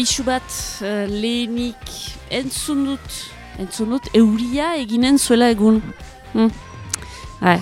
Abisu bat uh, lehenik entzun dut, entzun dut, euria eginen zuela egun. Hmm. Ha,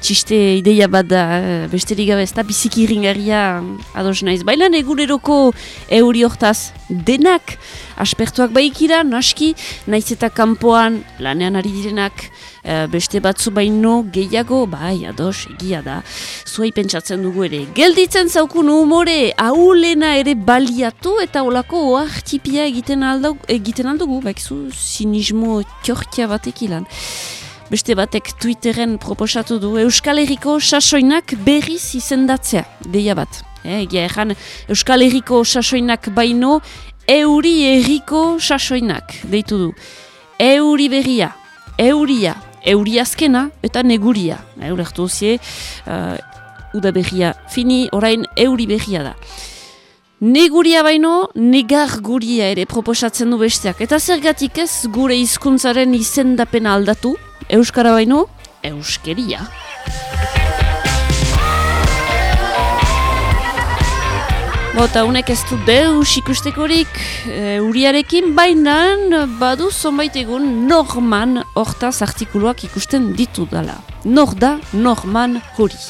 txiste ideia bat da, eh, besterik gabe ez da biziki ringarria ados naiz. Bailan eguneroko euri hortaz denak aspertuak baikira, naski, naiz eta kanpoan lanean ari direnak eh, beste batzu baino gehiago, bai, ados, egia da, zuai pentsatzen dugu ere. Gelditzen zaukun umore, aulena ere baliatu eta olako oartipia egiten, aldau, egiten aldugu, baik zu, sinismo txortia batek. Beste batek Twitteren proposatu du Euskal Herriko sasoinak berriz izendatzea, deia bat. Eh, egia erran Euskal Herriko sasoinak baino Euri Herriko sasoinak, deitu du. Euri berria, Euria, Euri azkena eta Neguria. Eurertu zie, uh, Uda berria fini, orain Euri berria da. Neguria baino, negar guria ere proposatzen du besteak. Eta zergatik ez gure hizkuntzaren izendapena aldatu, Euskara baino, Euskeria. Bota, unek ez du deus ikustekorik e, uriarekin, baina badu zonbait egun norman hortaz artikuluak ikusten ditu dela. Nor da norman hori.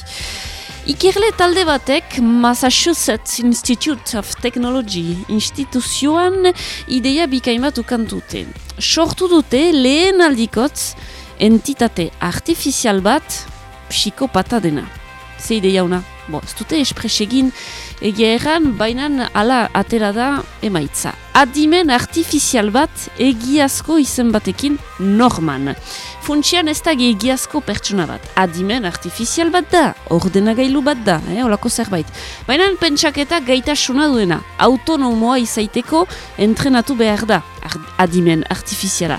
Ikerle talde batek Massachusetts Institute of Technology instituzioan ideia bikaimat ukantute. Sortu dute lehen aldikotz entitate artifizial bat psikopata dena. Ze ideia una? Bo, ez dute espresegin egia erran, baina ala atera da emaitza. Adimen artifizial bat egiazko izen batekin norman. Funtsian ez da egiazko pertsona bat. Adimen artifizial bat da, ordenagailu bat da, eh, olako zerbait. Baina pentsaketa gaitasuna duena, autonomoa izaiteko entrenatu behar da, adimen artifiziala.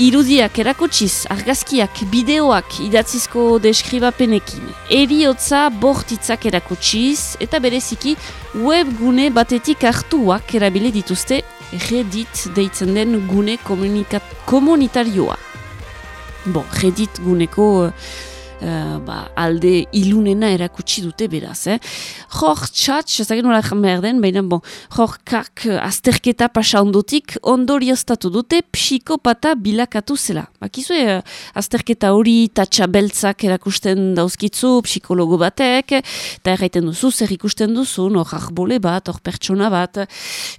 Irudiak erakotsiz, argazkiak, bideoak idatzizko deskribapenekin. Eriotza bortitzak erakotsiz eta bereziki webgune batetik hartuak erabile dituzte Reddit deitzen den gune komunitarioa. Bon, Reddit guneko... Uh, ba, alde ilunena erakutsi dute beraz. Eh? Jor txatx, ez nola behar den, baina bon, jor kak azterketa pasa ondotik ondorioztatu dute psikopata bilakatu zela. Bakizue, uh, azterketa hori tatxa beltzak erakusten dauzkitzu psikologo batek, eta erraiten duzu, zer ikusten duzu, hor arbole bat, hor pertsona bat,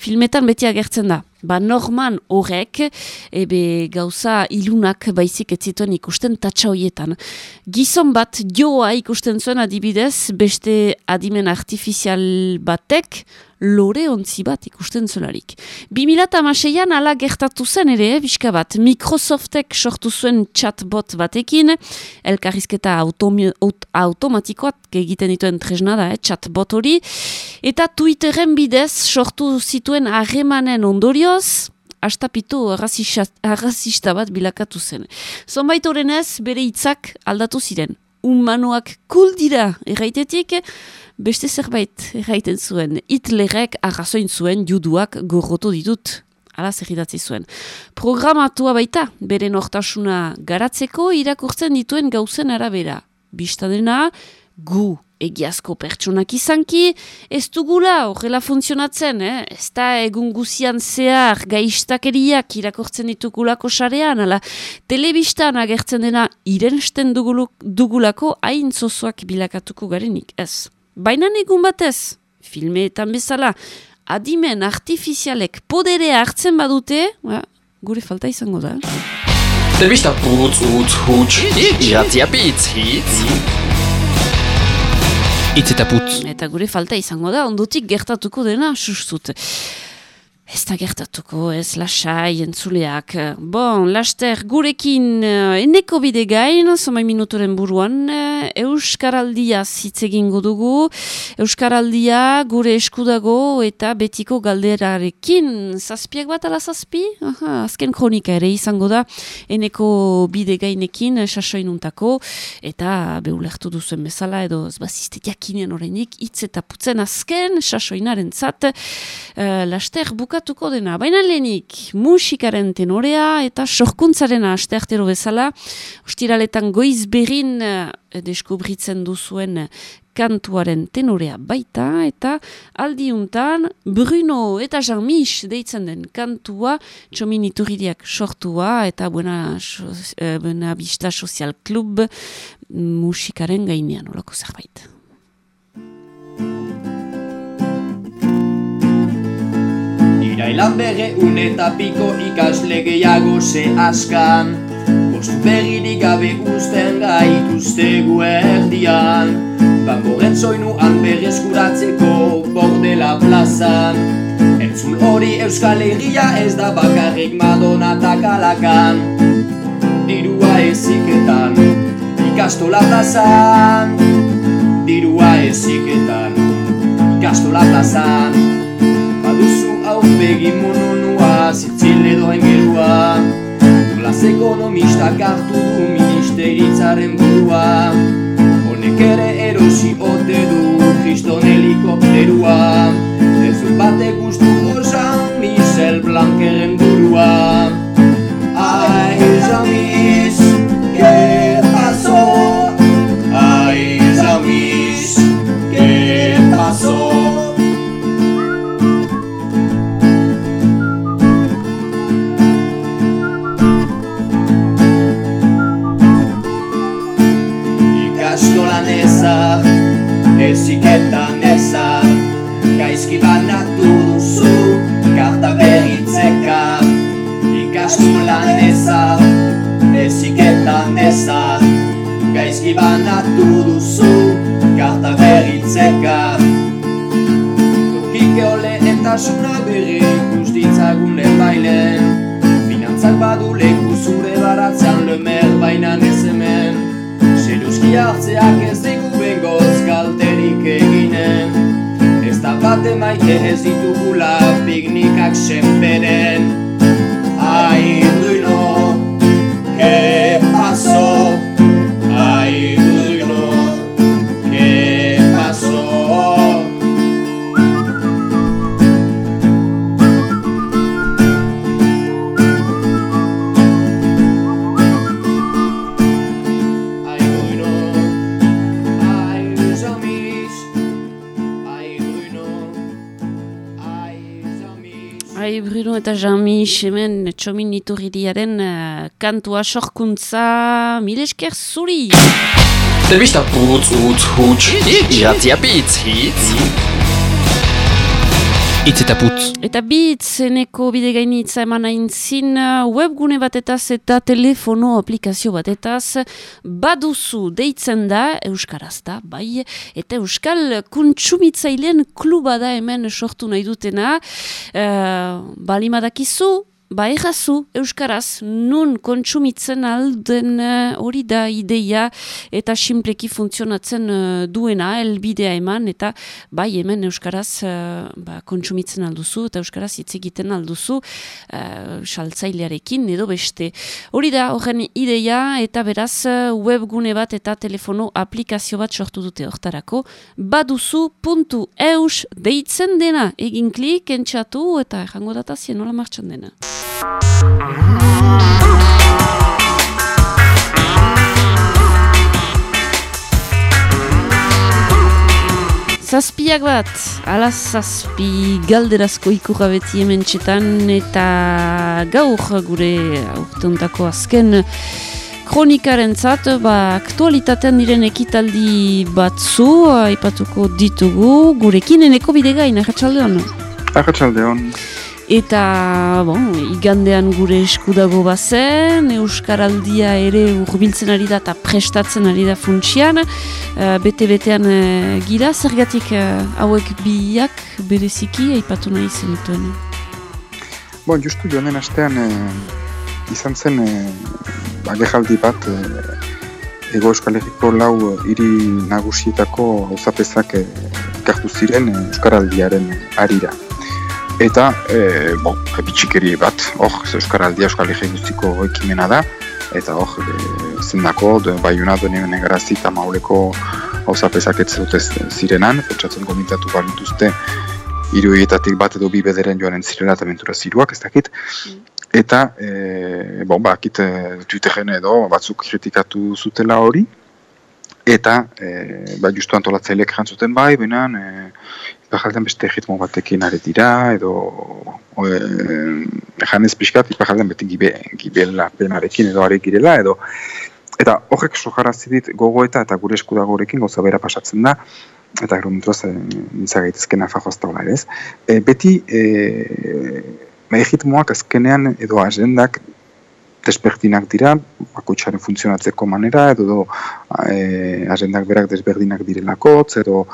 filmetan beti agertzen da ba norman horrek, ebe gauza ilunak baizik ez zituen ikusten tatsa hoietan. Gizon bat joa ikusten zuen adibidez, beste adimen artifizial batek, lore ontzi bat ikusten zelarik. 2006an ala gertatu zen ere, bizka bat, Microsoftek sortu zuen chatbot batekin, elkarrizketa automatikoak egiten dituen tresna da, eh, chatbot hori, eta Twitteren bidez sortu zituen harremanen ondorioz, astapitu arrazista bat bilakatu zen. Zonbait horrenez, bere hitzak aldatu ziren. Humanoak kul dira, erraitetik, beste zerbait erraiten zuen. Hitlerrek arrazoin zuen juduak gorrotu ditut. Ala zerridatzi zuen. Programatua baita, bere nortasuna garatzeko irakurtzen dituen gauzen arabera. Bista dena, gu egiazko pertsonak izanki, ez dugula horrela funtzionatzen, eh? ez da egun guzian zehar gaistakeriak irakortzen ditugulako sarean, ala telebistan agertzen dena irensten dugulako hain zozoak bilakatuko garenik, ez. Baina egun batez, filmeetan bezala, adimen artifizialek podere hartzen badute, ba, gure falta izango da. Telebista putz, utz, huts, iratzia pitz, hitz. Itz eta putz. Eta gure falta izango da, ondotik gertatuko dena, sustut. Ez da gertatuko, ez lasai, entzuleak. Bon, laster gurekin uh, eneko bide gain, somai minutoren buruan, uh, Euskaraldia zitzegin dugu. Euskaraldia gure eskudago eta betiko galderarekin. Zazpiak bat ala zazpi? Aha, azken kronika ere izango da. Eneko bide gainekin, sasoinuntako. Eta behulertu duzuen bezala, edo bazizte jakinen horreinik, hitz eta putzen azken, sasoinaren zat. Uh, laster bukat gertatuko dena. Baina lehenik musikaren tenorea eta sorkuntzaren asteartero bezala, ostiraletan goiz berrin uh, deskubritzen duzuen kantuaren tenorea baita eta aldiuntan Bruno eta Jean-Mich deitzen den kantua txomin ituridiak sortua eta buena, eh, buena Vista Social Club musikaren gainean olako zerbait. Irailan bege eta piko ikasle gehiago ze askan. Bostu begirik gabe usten gaituzte guerdian Bamboren soinuan berreskuratzeko bordela plazan. Entzun hori euskal egia ez da bakarrik madona takalakan Dirua eziketan, ikastola plazan Dirua eziketan, ikastola hau begi mononua, zitzile doen gerua Klas ekonomistak hartu du ministeritzaren burua. Honek ere erosi ote du kriston helikopterua. Ez bate guztu gozan Michel Blankeren eziketan ezak Gaizki banatu duzu, karta berritzeka Ikastolan ezak, eziketan ezak Gaizki banatu duzu, karta berritzeka Tokike ole eta suna berri ikustitzagun bailen. Finantzak badu leku zure baratzean lemer bainan ez hemen. Zeruski hartzeak ez kalterik eginen. Ez da bate maite ez ditugula piknikak senperen eta Jean-Mich hemen txomin iturridiaren uh, kantua sorkuntza milesker zuri. Telebista putz, utz, huts, iratia bitz, hitz. Itz eta putz. Eta bitz, eneko bide gainitza eman aintzin uh, webgune batetaz eta telefono aplikazio batetaz baduzu deitzen da Euskaraz da, bai, eta Euskal kuntsumitzailean kluba da hemen sortu nahi dutena, uh, balimadakizu, Ba, errazu, Euskaraz, nun kontsumitzen alden uh, hori da ideia eta simpleki funtzionatzen uh, duena, elbidea eman, eta bai hemen Euskaraz uh, ba, kontsumitzen alduzu eta Euskaraz hitz egiten alduzu saltzailearekin edo beste. Hori da, horren ideia eta beraz webgune bat eta telefono aplikazio bat sortu dute hortarako. Baduzu.eus deitzen dena, egin klik, entxatu eta errango datazien nola martxan dena. Zazpiak bat, ala zazpi galderazko ikurra beti hemen txetan eta gaur gure aurteuntako azken kronikaren zat, ba, aktualitatean diren ekitaldi batzu, aipatuko ditugu, gurekin eneko bidegain, ahatsaldean. Arratxaldeon, Eta, bon, igandean gure eskudago bazen, Euskaraldia ere urbiltzen ari da eta prestatzen ari da funtsian, uh, bete-betean uh, gira, zergatik uh, hauek biak bereziki aipatu nahi zenituen. bon, justu joan den astean eh, izan zen eh, agerraldi bat eh, Ego Euskal Herriko lau hiri nagusietako gauzapezak eh, ziren eh, Euskaraldiaren arira. Eta, e, bon, bitxikeri bat, hor, Euskaraldia Euskal Herri guztiko ekimena da, eta hor, e, zendako, de, baiuna donen egarazi eta mauleko gauzapezak ez dute zirenan, pentsatzen gomitatu balituzte iruietatik bat edo bi bederen joan entzirela eta mentura ziruak, ez dakit. Eta, e, bon, bakit e, Twitteren edo batzuk kritikatu zutela hori, eta e, ba, justu antolatzaileak jantzuten bai, benan, e, ipajaldean beste ritmo batekin are dira, edo e, janez pixkat, ipajaldean beti gibe, gibela penarekin edo are girela, edo eta horrek sojarazti dit gogoeta eta gure eskudagorekin gauza bera pasatzen da, eta gero menturaz, e, nintza gaitezken afajoazta ere ez. E, beti, e, Egitmoak azkenean edo agendak desberdinak dira, bakoitzaren funtzionatzeko manera, edo do, e, agendak berak desberdinak direlako, edo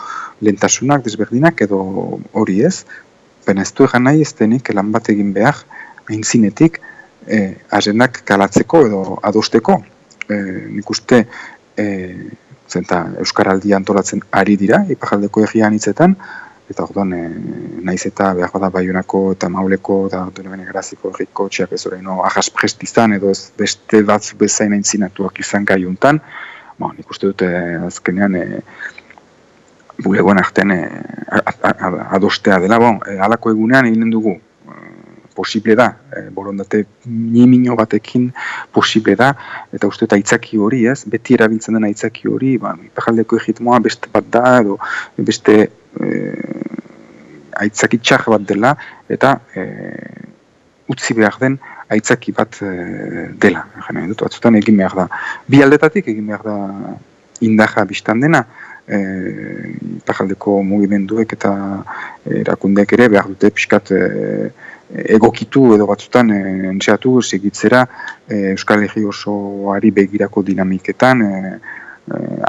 lentasunak desberdinak, edo hori ez. Baina ez du egan nahi ez denik lan bat egin behar, hain zinetik, e, agendak kalatzeko edo adosteko. E, nik uste, e, zenta Euskaraldi antolatzen ari dira, ipajaldeko egian hitzetan, eta orduan e, naiz eta behar bada baiunako eta mauleko eta dure bene graziko erriko txak ez horrein no, ahas prest izan edo ez beste batzu bezain aintzinatuak izan gai hontan ba, nik uste dute azkenean e, bulegoen artean e, adostea dela. Bon, e, alako egunean eginen dugu posible da, e, borondate nimino batekin posible da, eta uste eta aitzaki hori, ez, beti erabiltzen den aitzaki hori, ba, ipajaldeko egitmoa beste bat da, edo beste e, aitzaki txar bat dela, eta e, utzi behar den aitzaki bat e, dela, jena, dut, batzutan egin behar da. Bi aldetatik egin behar da indaja biztan dena, e, ipajaldeko mugimenduek eta erakundeak ere behar dute pixkat e, egokitu edo batzutan e, entxeatu segitzera e, Euskal Herri osoari begirako dinamiketan e,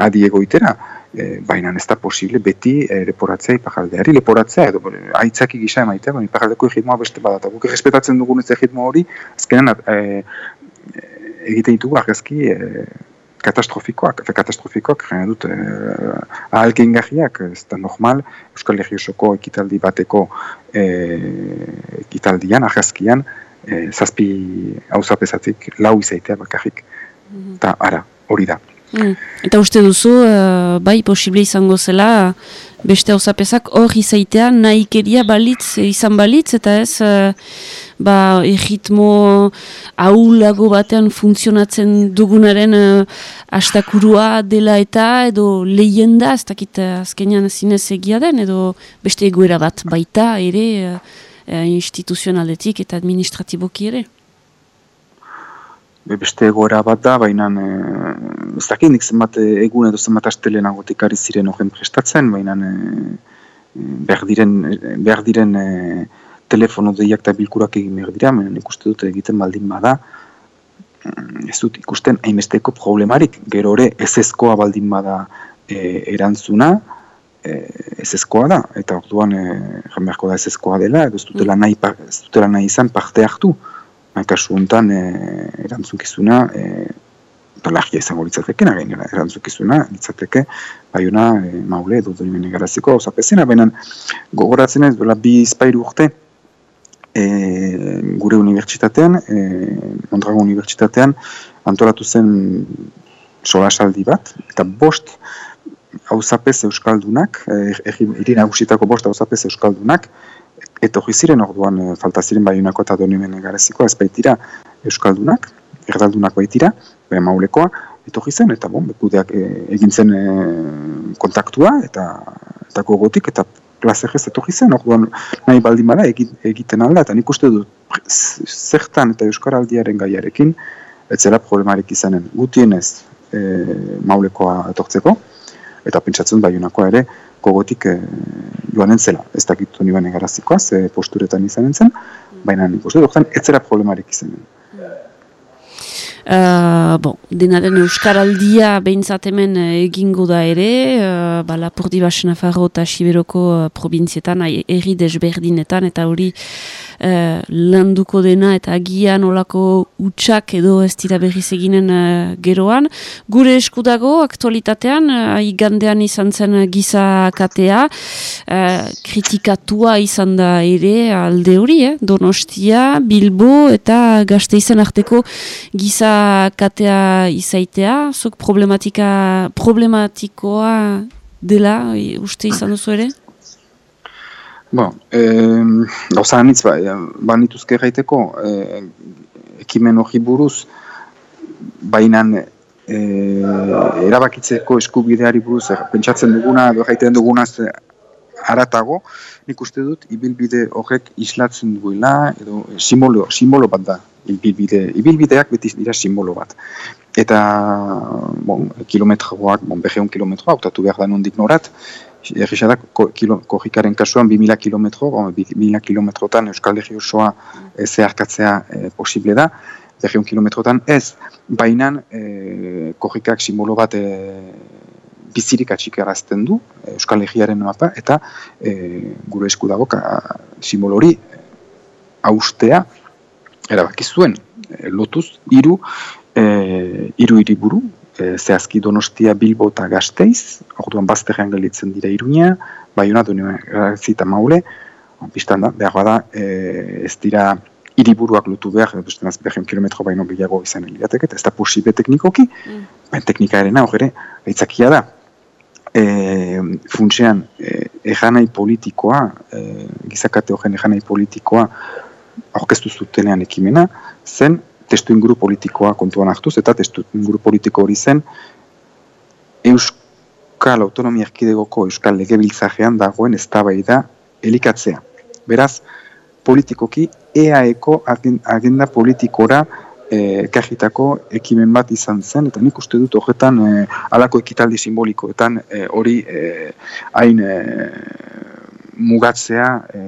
adi egoitera. E, baina ez da posible beti e, leporatzea ipajaldeari, leporatzea edo aitzaki gisa emaitea, baina ipajaldeko egitmoa beste badata. Guk respetatzen dugun ez egitmo hori, azkenan e, egite ditugu argazki e, katastrofikoak, eta katastrofikoak, gana dut, eh, ahalke ingarriak, ez da normal, Euskal Herri osoko ekitaldi bateko eh, ekitaldian, ahazkian, eh, zazpi hauzapezatik lau izaitea bakarrik. Mhm. Eta ara, hori da. Mm. Eta uste duzu, uh, bai, posible izango zela, beste hauzapezak hor izaitea nahikeria balitz, izan balitz, eta ez, uh, ba, erritmo ahulago batean funtzionatzen dugunaren uh, astakurua dela eta, edo lehenda, ez dakit azkenean zinez egia den, edo beste egoera bat baita ere, uh, instituzionaletik eta administratiboki ere beste egoera bat da, baina e, ez dakit nik zenbat egun edo zenbat astelenagotik ari ziren horren prestatzen, baina e, behar diren, behar diren e, telefono deiak eta bilkurak egin behar dira, baina nik uste dut egiten baldin bada, ez dut ikusten hainbesteko problemarik, gero ere ez ezkoa baldin bada e, erantzuna, e, ez ezkoa da, eta orduan e, beharko da ez ezkoa dela, ez dutela nahi, ez dutela nahi izan parte hartu, kasu honetan e, erantzukizuna e, pelagia izango litzateke, gainera erantzukizuna litzateke. Baiuna e, maule edo dori bene garaziko zapezena, baina gogoratzen ez duela bi izpairu urte e, gure unibertsitatean, e, Mondrago unibertsitatean antolatu zen solasaldi bat, eta bost hauzapez euskaldunak, e, iri nagusitako bost hauzapez euskaldunak, etorri ziren orduan e, falta ziren baiunako eta donimen garezikoa ez euskaldunak, erdaldunak baitira, beha maulekoa, etorri zen, eta bon, bekudeak e, egin zen e, kontaktua, eta eta gogotik, eta plazerrez etorri zen, orduan nahi baldin bada egiten alda, eta nik uste dut zertan eta euskaraldiaren gaiarekin, ez zera problemarik izanen. Gutienez e, maulekoa etortzeko, eta pentsatzen baiunakoa ere, gogotik e, joan entzela. Ez dakit honi bane garazikoa, ze posturetan izan entzen, baina nik uste dut, ez zera problemarik izan. Uh, bon, denaren Euskaraldia behintzat hemen eh, egingo da ere, uh, ba, Lapurdi Nafarro eta Siberoko uh, provinzietan, erri desberdinetan, eta hori uh, landuko dena eta agian olako utxak edo ez dira berriz eginen uh, geroan. Gure eskudago aktualitatean, uh, igandean izan zen giza katea, uh, kritikatua izan da ere alde hori, eh? Donostia, Bilbo eta gazte izan arteko giza katea izaitea, zuk problematika, problematikoa dela, uste izan duzu ere? Bon, eh, gauza anitz, ba, ba nituzke gaiteko, eh, ekimen hori buruz, bainan eh, erabakitzeko eskubideari buruz, eh, pentsatzen duguna, edo gaiten duguna ze, aratago, nik uste dut, ibilbide horrek islatzen duela, edo simbolo, simbolo bat da, ibilbide, ibilbideak beti dira simbolo bat. Eta, bon, kilometroak, bon, beheun kilometroa, hautatu behar da nondik norat, Errexadak, korrikaren kasuan 2000 kilometro, 2000 kilometrotan Euskal Herri osoa e, zeharkatzea e, posible da, berreun kilometrotan ez, bainan e, korrikak simbolo bat e, bizirik atxikarazten du Euskal Herriaren mapa, eta e, gure esku dago simbolo hori austea erabaki zuen e, lotuz hiru e, hiru hiriburu e, zehazki Donostia Bilbo eta Gasteiz, orduan bazterrean galitzen dira Iruña, Baiona Garzi eta Maule, biztan da, behar bada, e, ez dira hiriburuak lotu behar, beste naz behar kilometro baino gehiago izan lirateke, eta ez da posible teknikoki, mm. baina teknika ere nahi ere, aitzakia da. E, funtsean, e, ejanai politikoa, e, gizakate horren ejanai politikoa, aurkeztu zutenean ekimena, zen testu inguru politikoa kontuan hartuz, eta testu inguru politiko hori zen Euskal Autonomia Erkidegoko Euskal Legebiltzajean dagoen eztabaida elikatzea. Beraz, politikoki EAeko agenda politikora e, kajitako ekimen bat izan zen, eta nik uste dut horretan e, alako ekitaldi simbolikoetan e, hori e, hain e, mugatzea e,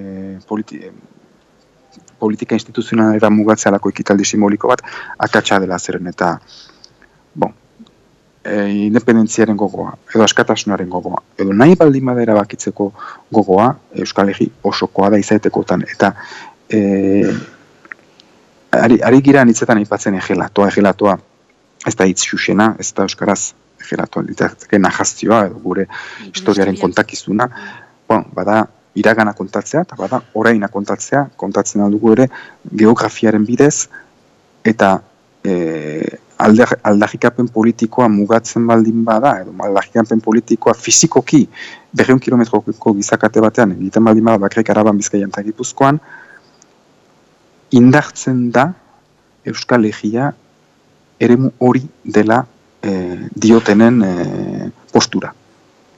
politika instituzionalera mugatzealako ekitaldi simboliko bat akatsa dela zeren eta bon, e, independentziaren gogoa, edo askatasunaren gogoa, edo nahi baldin badera bakitzeko gogoa Euskal Herri osokoa da izatekotan eta e, ari, ari gira nitzetan aipatzen egelatoa, egelatoa ez da hitz xuxena, ez da Euskaraz egelatoa, ditzake nahaztioa edo gure historiaren kontakizuna, bon, bada iragana kontatzea, eta bada, oraina kontatzea, kontatzen dugu ere, geografiaren bidez, eta e, aldagikapen politikoa mugatzen baldin bada, edo aldagikapen politikoa fizikoki berreun kilometroko gizakate batean, egiten baldin bada, bakrek araban bizkaian eta gipuzkoan, indartzen da Euskal Herria eremu hori dela e, diotenen e, postura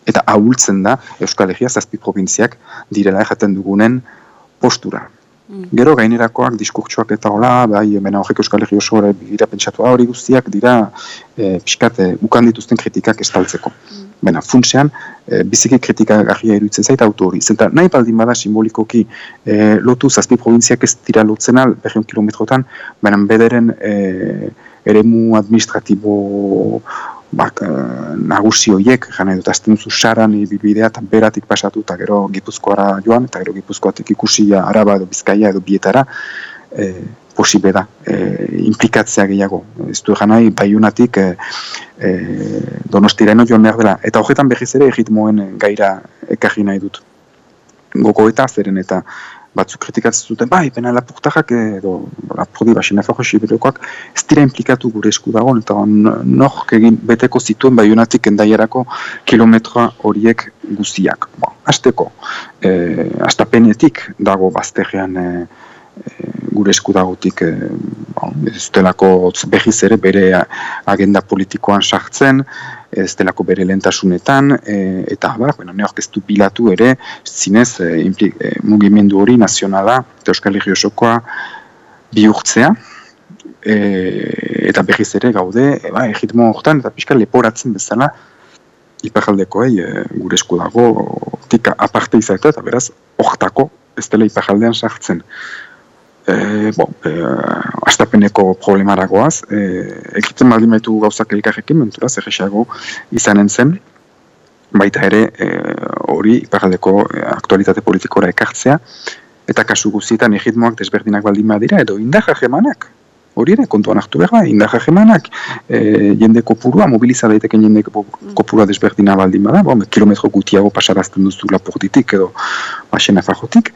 eta ahultzen da Euskal Herria zazpi provintziak direla jaten dugunen postura. Mm. Gero gainerakoak diskurtsuak eta hola, bai, mena horrek Euskal Herri oso gira pentsatu hori guztiak dira e, pixkat e, ukan dituzten kritikak estaltzeko. Mm. Bena, funtsean, e, biziki kritika garria iruditzen zait autori. Zenta, nahi baldin bada simbolikoki e, lotu zazpi provintziak ez dira lotzen al, berriun kilometrotan, bena bederen e, eremu administratibo bak, eh, nagusi horiek, jana dut, azten zu saran ibilbidea, eta beratik pasatu, eta gero gipuzkoara joan, eta gero gipuzkoatik ikusi araba edo bizkaia edo bietara, e, posibe da, e, implikatzea gehiago. Ez du egan nahi, baiunatik e, e, donostireno joan behar dela. Eta horretan behiz ere, egitmoen gaira ekarri nahi dut. Goko eta zeren eta batzuk kritikatzen zuten, bai, pena lapurtajak edo lapurdi basen efako sibirokoak ez dira implikatu gure esku dagoen, eta nok egin beteko zituen baiunatik endaiarako kilometroa horiek guztiak. Bo, azteko, e, astapenetik dago bazterrean e, gure esku dagotik e, bon, ez delako behiz ere bere agenda politikoan sartzen, ez delako bere lentasunetan, e, eta ba, bueno, neok ez du bilatu ere, zinez, e, e, mugimendu hori nazionala, eta Euskal Herri osokoa bihurtzea, e, eta berriz ere gaude, e, ba, egitmo horretan, eta pixka leporatzen bezala, iparaldekoei e, gure esku dago, tika aparte izatea, eta beraz, hortako ez dela iparaldean sartzen e, bo, e, astapeneko problemaragoaz, e, ekiten baldin baitu gauzak elkarrekin, mentura, zer izanen zen, baita ere e, hori iparaldeko aktualitate politikora ekartzea, eta kasu guztietan egitmoak desberdinak baldin badira, edo indaja jemanak, hori ere, kontuan hartu behar da, indaja jemanak, e, jende kopurua, mobiliza daiteken jende kopurua desberdina baldin bada, bo, kilometro gutiago pasarazten duzu lapurtitik edo basena fajotik,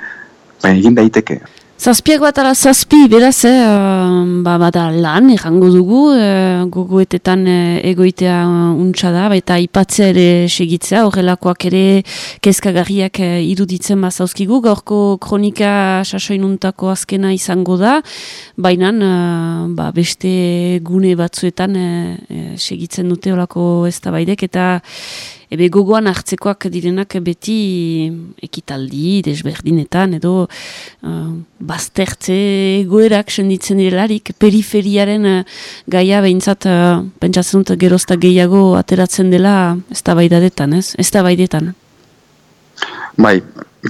baina egin daiteke Zazpiak bat ala zazpi, beraz, eh, um, ba, bada lan, errango dugu, eh, gogoetetan eh, egoitea uh, untsa da, baita ipatzea ere segitzea, horrelakoak ere kezkagarriak eh, iruditzen bazauzkigu, gaurko kronika sasoinuntako azkena izango da, baina uh, ba, beste gune batzuetan eh, eh, segitzen dute horako ez eta ebe gogoan hartzekoak direnak beti ekitaldi, desberdinetan, edo uh, baztertze egoerak senditzen direlarik, periferiaren uh, gaia behintzat, uh, pentsatzen dut gerozta gehiago ateratzen dela ez da baidadetan, ez? Ez da baidetan. Bai,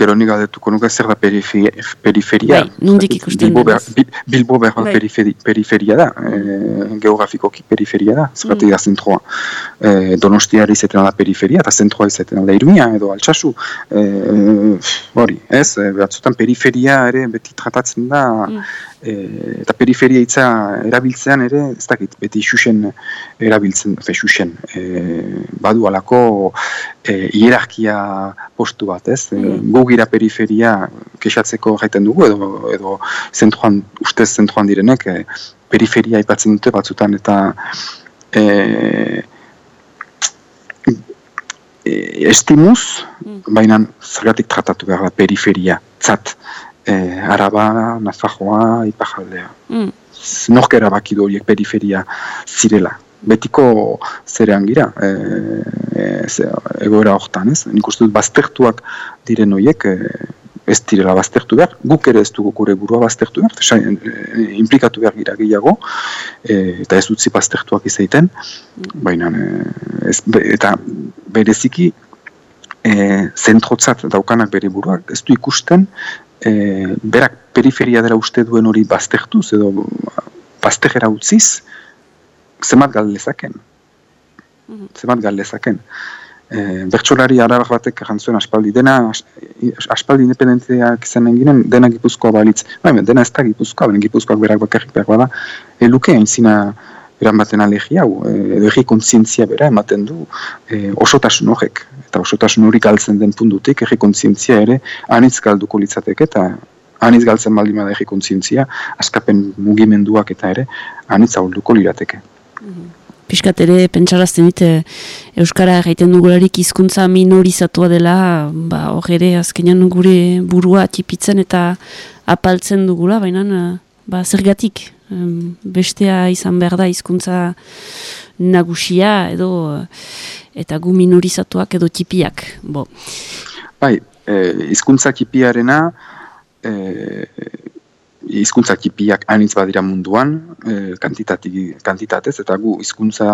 gero nik galdetuko nuke zer da periferia. periferia. Bai, nondik ikusten Bilbo. Bi- Bilbo behar Bai. periferi, periferia da, e, geografikoki periferia da, zergatik Mm. da zentroa. E, donostiara izaten da periferia, eta zentroa izaten da iruña edo altsasu. E, hori, ez, e, batzutan periferia ere beti tratatzen da, Mm. e, eta periferia hitza erabiltzean ere, ez dakit, beti xuxen erabiltzen, fe xuxen, e, badu alako e, hierarkia postu bat, ez? E, Mm. gu gira periferia kexatzeko jaiten dugu, edo, edo zentroan, ustez zentroan direnek, e, periferia aipatzen dute batzutan, eta e, e, estimuz, Mm. baina zergatik tratatu behar da periferia, tzat, e, araba, nafajoa, ipajaldea. Mm. Nork erabaki du horiek periferia zirela. Betiko zerean gira, e, e, ze, egoera hortan, ez? Nik uste dut baztertuak diren horiek, e, ez direla baztertu behar, guk ere ez dugu gure burua baztertu behar, sa, e, implikatu behar gira gehiago, e, eta ez utzi baztertuak izaiten, baina e, ez, be, eta bereziki e, zentrotzat daukanak bere buruak, ez du ikusten, e, berak periferia dela uste duen hori baztertuz edo baztegera utziz, zenbat gal lezaken. Mhm. Zenbat gal lezaken. E, bertsolari arabak batek jantzuen aspaldi, dena as- aspaldi independentziak izanen ginen, dena gipuzkoa balitz. Bai, dena ez da gipuzkoa, baina gipuzkoak berak bakarrik behar bada, eluke aintzina eran baten alegia hau, e, edo egi kontzientzia bera ematen du e, osotasun horrek. Eta osotasun hori galtzen den puntutik, egi kontzientzia ere anitz galduko litzateke eta anitz galtzen baldin bada egi kontzientzia, askapen mugimenduak eta ere anitz ahulduko lirateke. Piskat ere, pentsarazten dit, eh, Euskara egiten dugularik hizkuntza minorizatua dela, ba, hor ere, azkenean gure burua tipitzen eta apaltzen dugula, baina eh, ba, zergatik, bestea izan behar da hizkuntza nagusia edo eh, eta gu minorizatuak edo tipiak. Bo. Bai, e, hizkuntza txipiarena, e, hizkuntza txipiak anitz badira munduan, e, kantitatez, eta gu hizkuntza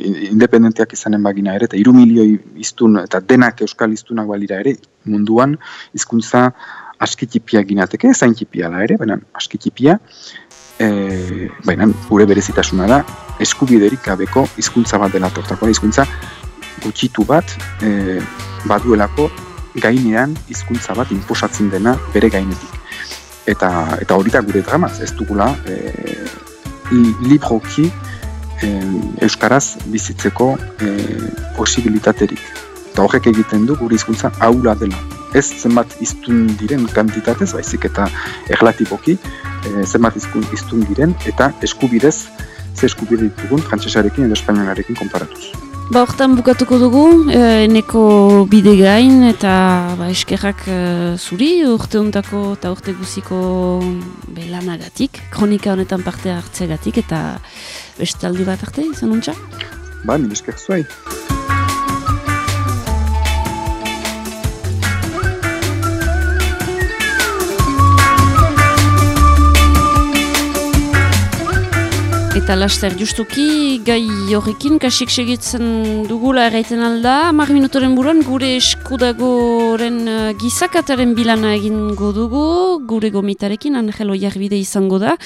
independenteak izanen bagina ere, eta iru milioi iztun, eta denak euskal iztunak balira ere, munduan hizkuntza aski txipiak ginateke, zain txipiala ere, baina aski txipia, e, baina gure berezitasuna da, eskubiderik gabeko hizkuntza bat dela tortakoa, hizkuntza gutxitu bat e, baduelako gainean hizkuntza bat inposatzen dena bere gainetik. Eta, eta hori da gure dramaz, ez dugula e, li- libroki e, euskaraz bizitzeko e, posibilitaterik. Eta horrek egiten du gure hizkuntza aula dela. Ez zenbat hiztun diren kantitatez, baizik eta erlatiboki e, zenbat hiztun diren eta eskubidez ze eskubide ditugun frantsesarekin edo espainolarekin konparatuz. Ba, hortan bukatuko dugu, eh, eneko bide gain eta ba, eskerrak eh, zuri urte hontako eta urte guziko belanagatik, kronika honetan parte hartzeagatik eta bestaldi bat arte, izan untxa? Ba, mil esker zuei. Eta laster justuki gai horrekin kasik segitzen dugula erraiten alda, mar minutoren buruan gure eskudagoren uh, gizakataren bilana egingo dugu, gure gomitarekin, Angelo Jarbide izango da,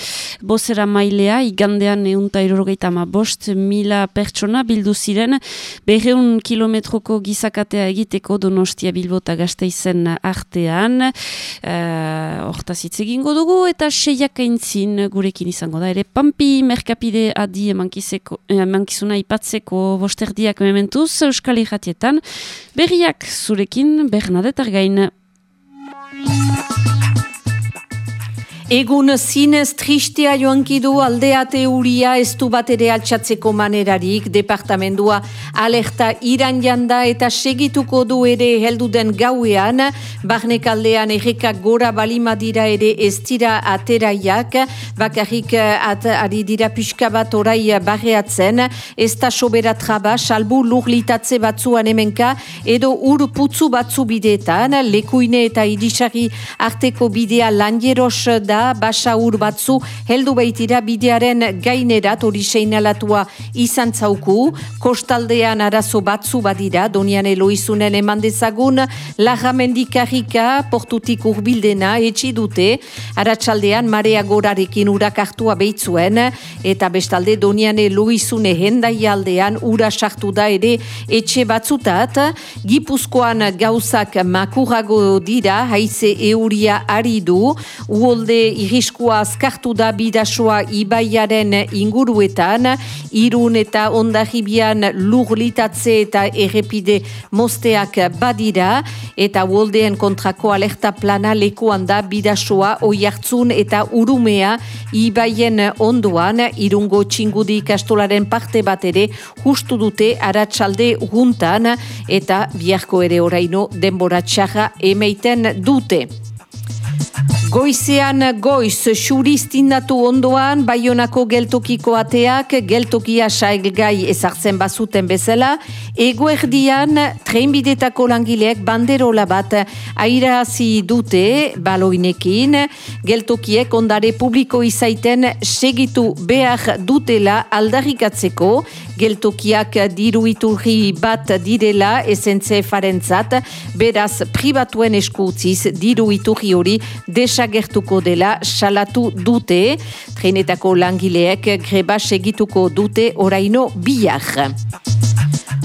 bozera mailea, igandean eunta irorogeita ama bost, mila pertsona bildu ziren, berreun kilometroko gizakatea egiteko donostia bilbota gazteizen artean, uh, hortaz hitz egingo dugu, eta seiak aintzin gurekin izango da, ere Pampi Merkapide adi emankizeko, eh, emankizuna ipatzeko bosterdiak mementuz Euskal Irratietan, berriak zurekin Bernadette Argain. Egun zinez tristea joankidu aldeate uria ez du bat ere altxatzeko manerarik, departamendua alerta iran janda eta segituko du ere heldu den gauean, barnek aldean errekak gora balima dira ere ez dira ateraiak, bakarrik at, ari dira pixka bat orai barreatzen, ez da sobera traba, salbu lurlitatze batzuan hemenka, edo ur putzu batzu bideetan, lekuine eta irisari arteko bidea lanjeros da, da basa ur batzu heldu baitira bidearen gainerat hori seinalatua izan zauku, kostaldean arazo batzu badira, donian eloizunen eman dezagun, lajamendikarrika portutik urbildena etxi dute, aratsaldean marea gorarekin urak hartua behitzuen, eta bestalde donian eloizune hendai aldean ura sartu da ere etxe batzutat, gipuzkoan gauzak makurago dira, haize euria ari du, uolde iriskua azkartu da bidasoa ibaiaren inguruetan, irun eta ondahibian lurlitatze eta errepide mosteak badira, eta woldeen kontrako alerta plana lekuan da bidasoa oiartzun eta urumea ibaien ondoan, irungo txingudi ikastolaren parte bat ere justu dute aratsalde juntan, eta biharko ere oraino denbora txarra emeiten dute. Goizean goiz xuristindatu ondoan, baionako geltokiko ateak, geltokia sailgai ezartzen bazuten bezala, egoerdian trenbidetako langileek banderola bat airazi dute baloinekin, geltokiek ondare publiko izaiten segitu behar dutela aldarrikatzeko, geltokiak diru iturri bat direla esentze farentzat, beraz pribatuen eskutziz diru iturri hori desagertuko dela salatu dute, trenetako langileek greba segituko dute oraino biak.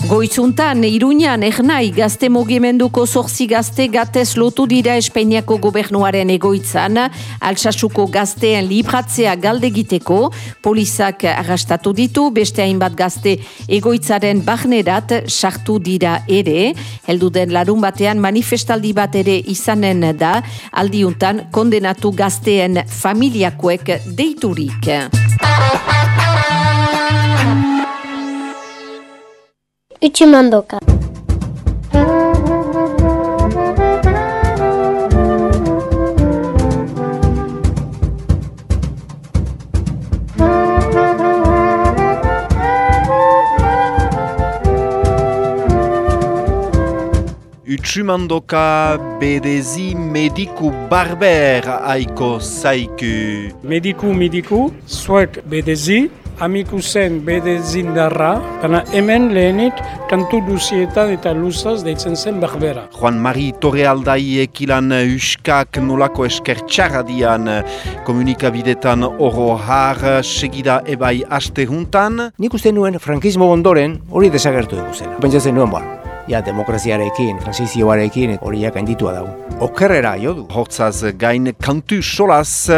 Goizuntan, Iruñan, ernai, gazte mugimenduko zorzi gazte gatez lotu dira Espainiako gobernuaren egoitzan, altsasuko gazteen libratzea galdegiteko, polizak arrastatu ditu, beste hainbat gazte egoitzaren bahnerat sartu dira ere, heldu den larun batean manifestaldi bat ere izanen da, aldiuntan kondenatu gazteen familiakoek deiturik. Utsumandoka. Utsumandoka bedezi mediku barber aiko zaiku. Mediku, mediku, zuek bedezi, amiku zen bedezindarra, gana hemen lehenik kantu duzietan eta luzaz deitzen zen berbera. Juan Mari Torrealdai ekilan uskak nolako eskertxarra dian komunikabidetan oro har segida ebai aste juntan. Nik uste nuen frankismo ondoren hori desagertu dugu zela. Pentsatzen nuen ba, ja demokraziarekin, transizioarekin horiak gainditua dago. Okerrera jo du. Hortzaz gain kantu solaz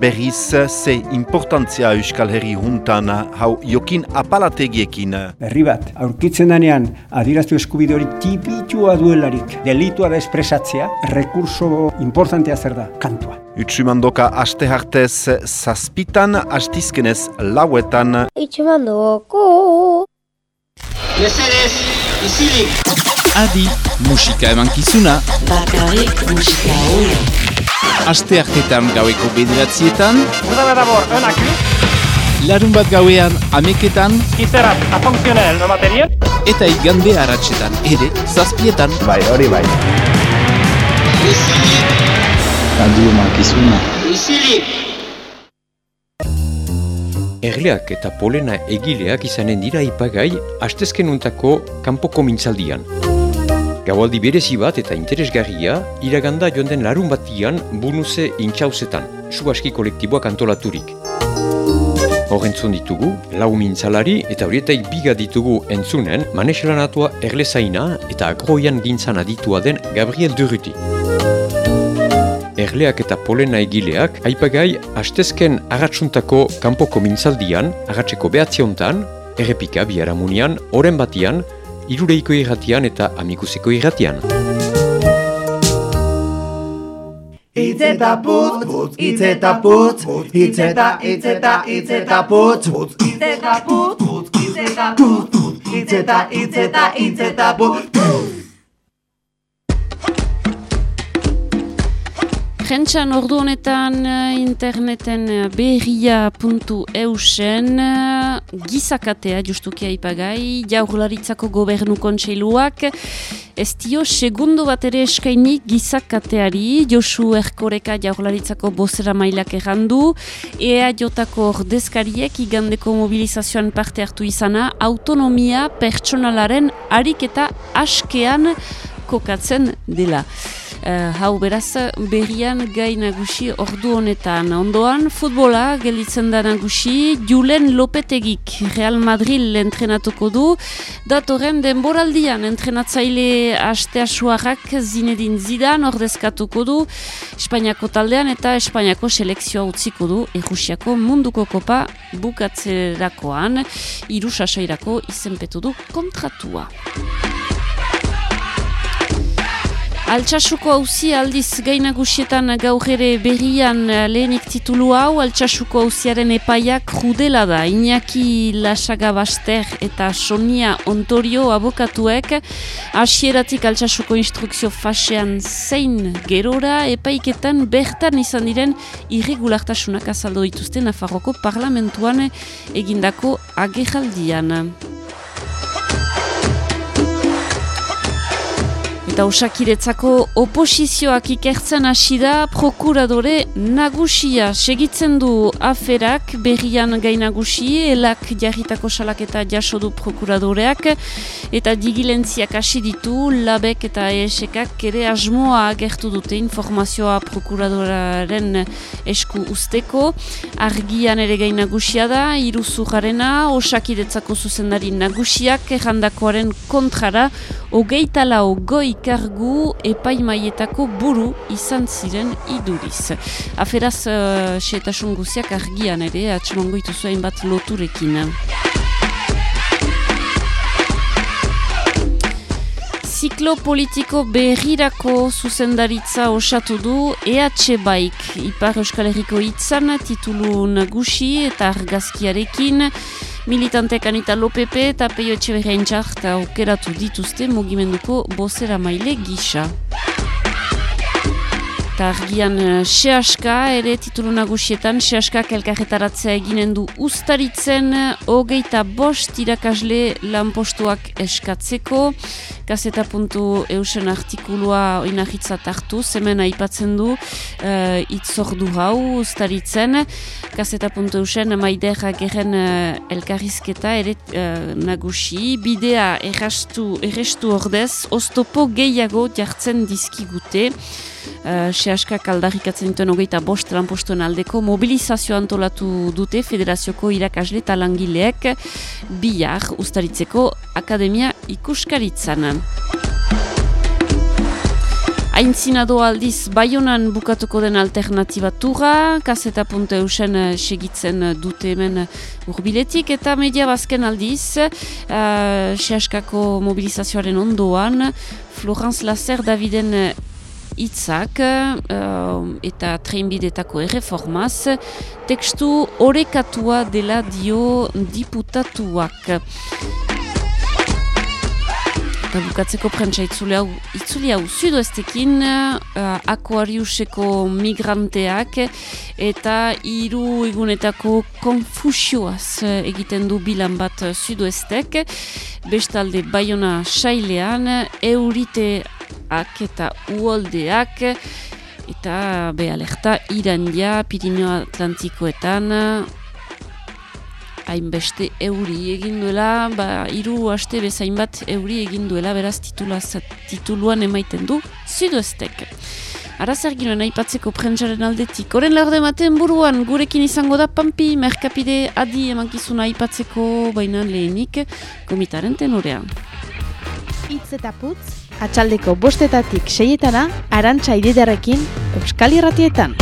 berriz ze importantzia Euskal Herri juntan hau jokin apalategiekin. Herri bat, aurkitzen danean adiraztu eskubide hori tipitua duelarik delitua da espresatzea, rekurso importantea zer da, kantua. Utsumandoka aste hartez zazpitan, astizkenez lauetan. Utsumandoko. Mesedez, izilik! Adi, musika emankizuna. Bakarrik musika hori. Aste hartetan gaueko bederatzietan. Udabedabor, enak, Larun bat gauean ameketan. izerat, afunkzionel, no materiel. Eta igande haratsetan ere, zazpietan. Bai, hori bai. Izilik! Erleak eta polena egileak izanen dira ipagai astezken untako kanpoko mintzaldian. Gaualdi berezi bat eta interesgarria iraganda joan den larun batian bunuze intxauzetan, su aski kolektiboak antolaturik. Horrentzun ditugu, lau mintzalari eta horietaik biga ditugu entzunen maneselanatua erlezaina eta agroian gintzan aditua den Gabriel Durruti. Erleak eta polena egileak, aipagai, astezken agatsuntako kanpoko mintzaldian, agatzeko behatziontan, errepika biharamunian, oren batian, irureiko irratian eta amikuseko irratian. Itzeta putz, putz, itzeta putz, itzeta, itzeta, itzeta putz, itzeta putz, itzeta putz, itzeta, itzeta, itzeta putz. Prentxan ordu honetan eh, interneten eh, berria.eusen eh, gizakatea justuki aipagai, jaurlaritzako gobernu kontseiluak, ez dio segundo bat ere eskaini gizakateari, Josu Erkoreka jaurlaritzako bozera mailak errandu, ea jotako ordezkariek igandeko mobilizazioan parte hartu izana, autonomia pertsonalaren harik eta askean kokatzen dela. Uh, hau beraz berrian gai nagusi ordu honetan. Ondoan futbola gelitzen da nagusi Julen Lopetegik Real Madrid entrenatuko du. Datorren denboraldian entrenatzaile astea suarrak zinedin zidan ordezkatuko du Espainiako taldean eta Espainiako selekzioa utziko du Errusiako munduko kopa bukatzerakoan irusasairako izenpetu du kontratua. Altsasuko hauzi aldiz gainagusietan gaur ere berrian eh, lehenik titulu hau, Altsasuko hauziaren epaiak judela da. Iñaki Lasaga Baster eta Sonia Ontorio abokatuek hasieratik Altsasuko instrukzio fasean zein gerora epaiketan bertan izan diren irregulartasunak azaldo dituzte Nafarroko parlamentuan egindako agerraldian. Eta osakiretzako oposizioak ikertzen hasi da prokuradore nagusia. Segitzen du aferak berrian gai nagusi, elak jarritako salaketa jaso du prokuradoreak eta digilentziak hasi ditu, labek eta esekak ere asmoa agertu dute informazioa prokuradoraren esku usteko. Argian ere gai nagusia da, iruzurrarena, osakiretzako zuzendari nagusiak errandakoaren kontrara, hogeita lau goi kargu epaimaietako buru izan ziren iduriz. Aferaz, uh, xetasun guziak argian ere, atxemango ituzuen bat loturekin. Ziklo politiko berrirako zuzendaritza osatu du EH Baik, Ipar Euskal Herriko itzan, titulu nagusi eta argazkiarekin, Militanteak anita Lopepe eta Peio Etxeberrein txarta okeratu dituzte mugimenduko bozera maile gisa. Eta argian Seaska ere titulu nagusietan Seaskak elkarretaratzea eginen du ustaritzen hogeita bost irakasle lanpostuak eskatzeko. Puntu eusen artikulua oinahitzat hartu, zemen aipatzen du uh, itzordu hau ustaritzen. Gazeta puntu eusen maiderra geren uh, elkarrizketa ere uh, nagusi. Bidea errestu ordez, oztopo gehiago jartzen dizkigute. Uh, Seaskak aldarrikatzen dituen hogeita bost lanpostuen aldeko mobilizazio antolatu dute federazioko irakasle eta langileek bihar ustaritzeko akademia ikuskaritzan. Aintzinado aldiz Baionan bukatuko den alternatibatura, kaseta.eusen segitzen dute hemen urbiletik, eta media bazken aldiz, uh, Seaskako mobilizazioaren ondoan, Florence Lasser Daviden hitzak uh, eta treinbidetako erreformaz tekstu orekatua dela dio diputatuak. Eta bukatzeko prentsa itzuli hau, itzuli hau sudoestekin uh, akuariuseko migranteak eta hiru egunetako konfusioaz egiten du bilan bat sudoestek. Bestalde Bayona Sailean, Eurite ak eta uoldeak eta be alerta Irandia Pirineo Atlantikoetan hainbeste euri egin duela, ba, iru haste bezain bat euri egin duela, beraz titulaz, tituluan emaiten du, zidu estek. Arazar ginoen aipatzeko prentsaren aldetik. Horen lehorde maten buruan, gurekin izango da Pampi, Merkapide, Adi emankizuna aipatzeko baina lehenik, komitaren tenorean. Itz eta putz, atxaldeko bostetatik seietana, arantxa ididarekin, Euskal Irratietan.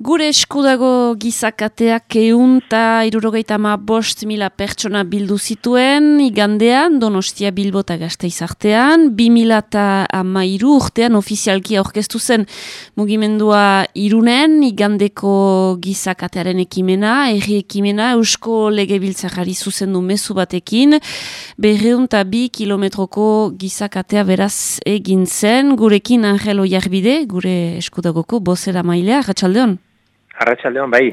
Gure eskudago gizakateak eun eta irurogeita ma bost mila pertsona bildu zituen, igandean, donostia bilbota gazte izartean, bi mila eta ama iru urtean ofizialki aurkeztu zen mugimendua irunen, igandeko gizakatearen ekimena, erri ekimena, eusko lege biltzakari zuzendu mezu batekin, berreun eta bi kilometroko gizakatea beraz egin zen, gurekin Angelo Jarbide, gure eskudagoko bozera mailea, ratxaldeon? Arratxaldeon, bai.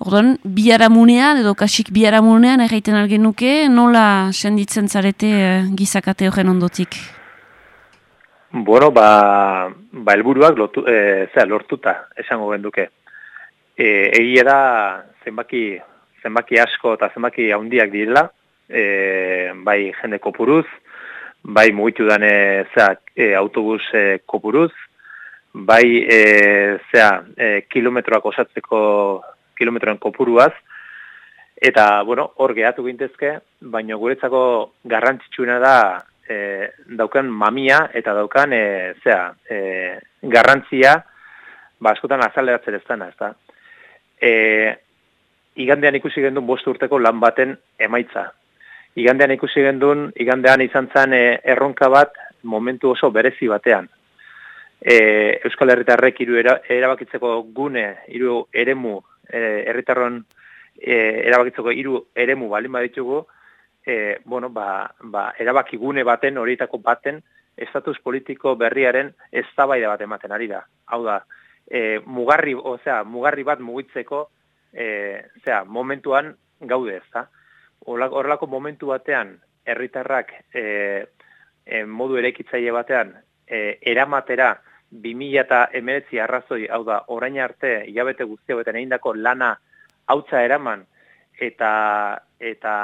Orduan, biaramunean, edo kasik biaramunean, erraiten algen nuke, nola senditzen zarete eh, gizakate horren ondotik? Bueno, ba, ba elburuak lotu, e, zera, lortuta, esango genduke. E, egia da, zenbaki, zenbaki asko eta zenbaki handiak direla, e, bai jende kopuruz, bai mugitu dane, zera, e, autobus e, kopuruz, bai e, zea, e, kilometroak osatzeko kilometroen kopuruaz, eta, bueno, hor gehatu gintezke, baina guretzako garrantzitsuna da e, daukan mamia eta daukan, e, zea, e, garrantzia, ba, askotan azaleratzen ez dana, ez. E, igandean ikusi gendun bost urteko lan baten emaitza. Igandean ikusi gendun, igandean izan zen e, erronka bat momentu oso berezi batean e, Euskal Herritarrek hiru erabakitzeko gune, hiru eremu, e, herritarron e, erabakitzeko hiru eremu balin baditugu, e, bueno, ba, ba, erabaki gune baten, horietako baten, estatus politiko berriaren eztabaida bat ematen ari da. Hau da, e, mugarri, osea, mugarri bat mugitzeko, e, zera, momentuan gaude ez da. Horrelako momentu batean, herritarrak e, e, modu erekitzaile batean, e, eramatera, 2000 eta emeretzi arrazoi, hau da, orain arte, hilabete guztia beten egindako lana hautza eraman, eta, eta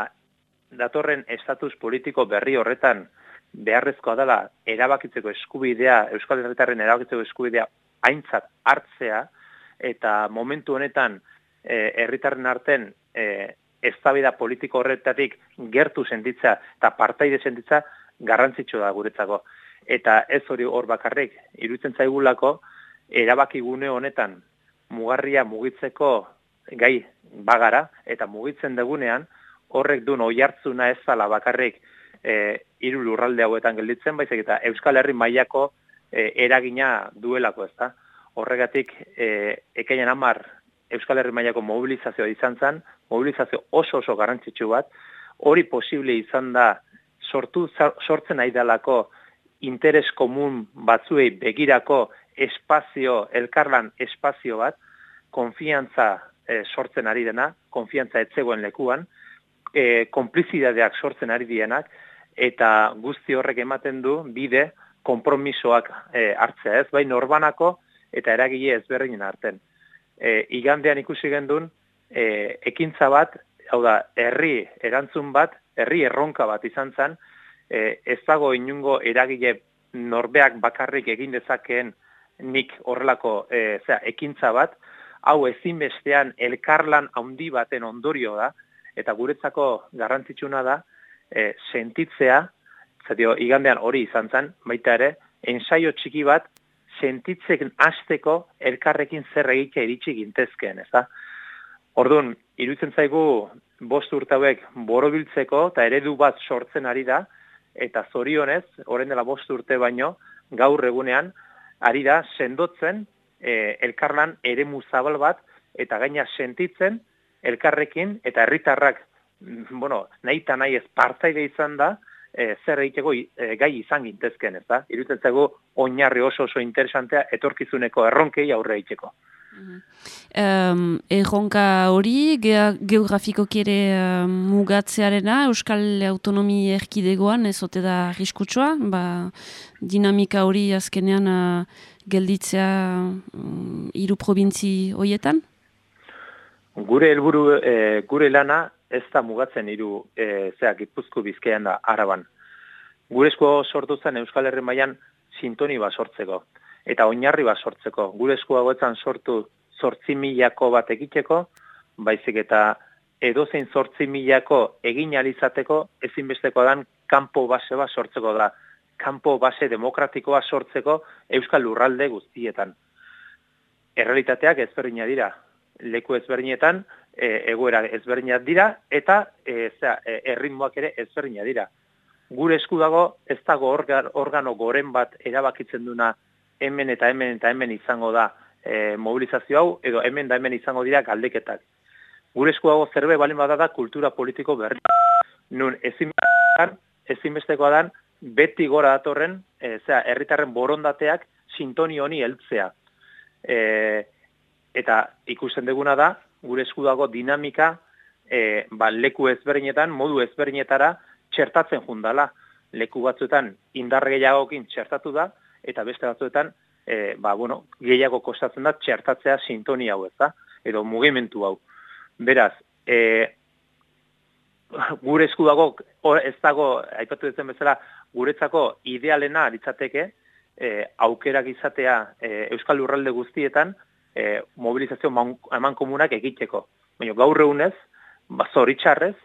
datorren estatus politiko berri horretan beharrezkoa dela erabakitzeko eskubidea, Euskal Herritarren erabakitzeko eskubidea aintzat hartzea, eta momentu honetan e, herritarren arten e, eztabida politiko horretatik gertu senditza eta partaide senditza garrantzitsua da guretzako eta ez hori hor bakarrik iruditzen zaigulako erabaki gune honetan mugarria mugitzeko gai bagara eta mugitzen degunean horrek duen oihartzuna ez zala bakarrik e, hiru lurralde hauetan gelditzen baizik eta Euskal Herri mailako e, eragina duelako ez da. Horregatik e, ekainan amar Euskal Herri mailako mobilizazioa izan zen, mobilizazio oso oso garrantzitsu bat, hori posible izan da sortu, sortzen aidalako interes komun batzuei begirako espazio, elkarlan espazio bat, konfiantza e, sortzen ari dena, konfiantza etzegoen lekuan, e, konplizidadeak sortzen ari dienak, eta guzti horrek ematen du bide konpromisoak e, hartzea ez, bai norbanako eta eragile ezberdinen arten. E, igandean ikusi gendun, e, ekintza bat, hau da, herri erantzun bat, herri erronka bat izan zen, e, ez dago inungo eragile norbeak bakarrik egin dezakeen nik horrelako e, zera, ekintza bat, hau ezinbestean elkarlan handi baten ondorio da, eta guretzako garrantzitsuna da, e, sentitzea, zadio, igandean hori izan zen, baita ere, ensaio txiki bat, sentitzen hasteko elkarrekin zer egitea iritsi gintezkeen, ez da? Orduan, iruditzen zaigu bost urtauek borobiltzeko eta eredu bat sortzen ari da, eta zorionez, orain dela bost urte baino, gaur egunean, ari da sendotzen e, elkarlan ere zabal bat, eta gaina sentitzen elkarrekin, eta herritarrak mm, bueno, nahi eta nahi ez partaide izan da, e, zer egiteko e, gai izan gintezken, ez da? Irutzen oinarri oso oso interesantea etorkizuneko erronkei aurre egiteko. Um, erronka hori, ge geografikoki ere uh, mugatzearena, Euskal Autonomi Erkidegoan, ez ote da riskutsua, ba, dinamika hori azkenean uh, gelditzea um, iru probintzi hoietan? Gure helburu e, gure lana ez da mugatzen hiru e, zeak ipuzko bizkean da araban. Gure esko sortu zen Euskal Herri mailan sintoni bat sortzeko eta oinarri bat sortzeko. Gure esku hauetan sortu sortzi milako bat egiteko, baizik eta edozein sortzi milako egin alizateko ezinbesteko dan kanpo base bat sortzeko da. Kanpo base demokratikoa sortzeko Euskal Lurralde guztietan. errealitateak ezberdina dira. Leku ezberdinetan, e, egoera ezberdinak dira, eta e, zera, e, erritmoak ere ezberdina dira. Gure esku dago, ez dago organ, organo goren bat erabakitzen duna hemen eta hemen eta hemen izango da e, mobilizazio hau, edo hemen da hemen izango dira galdeketak. Gure esku dago zerbe balin bada da kultura politiko berri. Nun, ezin ezinbestekoa dan, beti gora datorren, e, zera, herritarren borondateak sintoni honi heltzea. E, eta ikusten deguna da, gure esku dago dinamika e, ba, leku ezberdinetan, modu ezberdinetara txertatzen jundala. Leku batzuetan indar gehiagokin txertatu da, eta beste batzuetan e, ba, bueno, gehiago kostatzen da txertatzea sintonia hau ez da, edo mugimentu hau. Beraz, e, gure esku dago, ez dago, aipatu duzen bezala, guretzako idealena litzateke, e, aukerak izatea e, Euskal Lurralde guztietan, e, mobilizazio eman komunak egiteko. Baina gaur egunez, ba, zoritxarrez,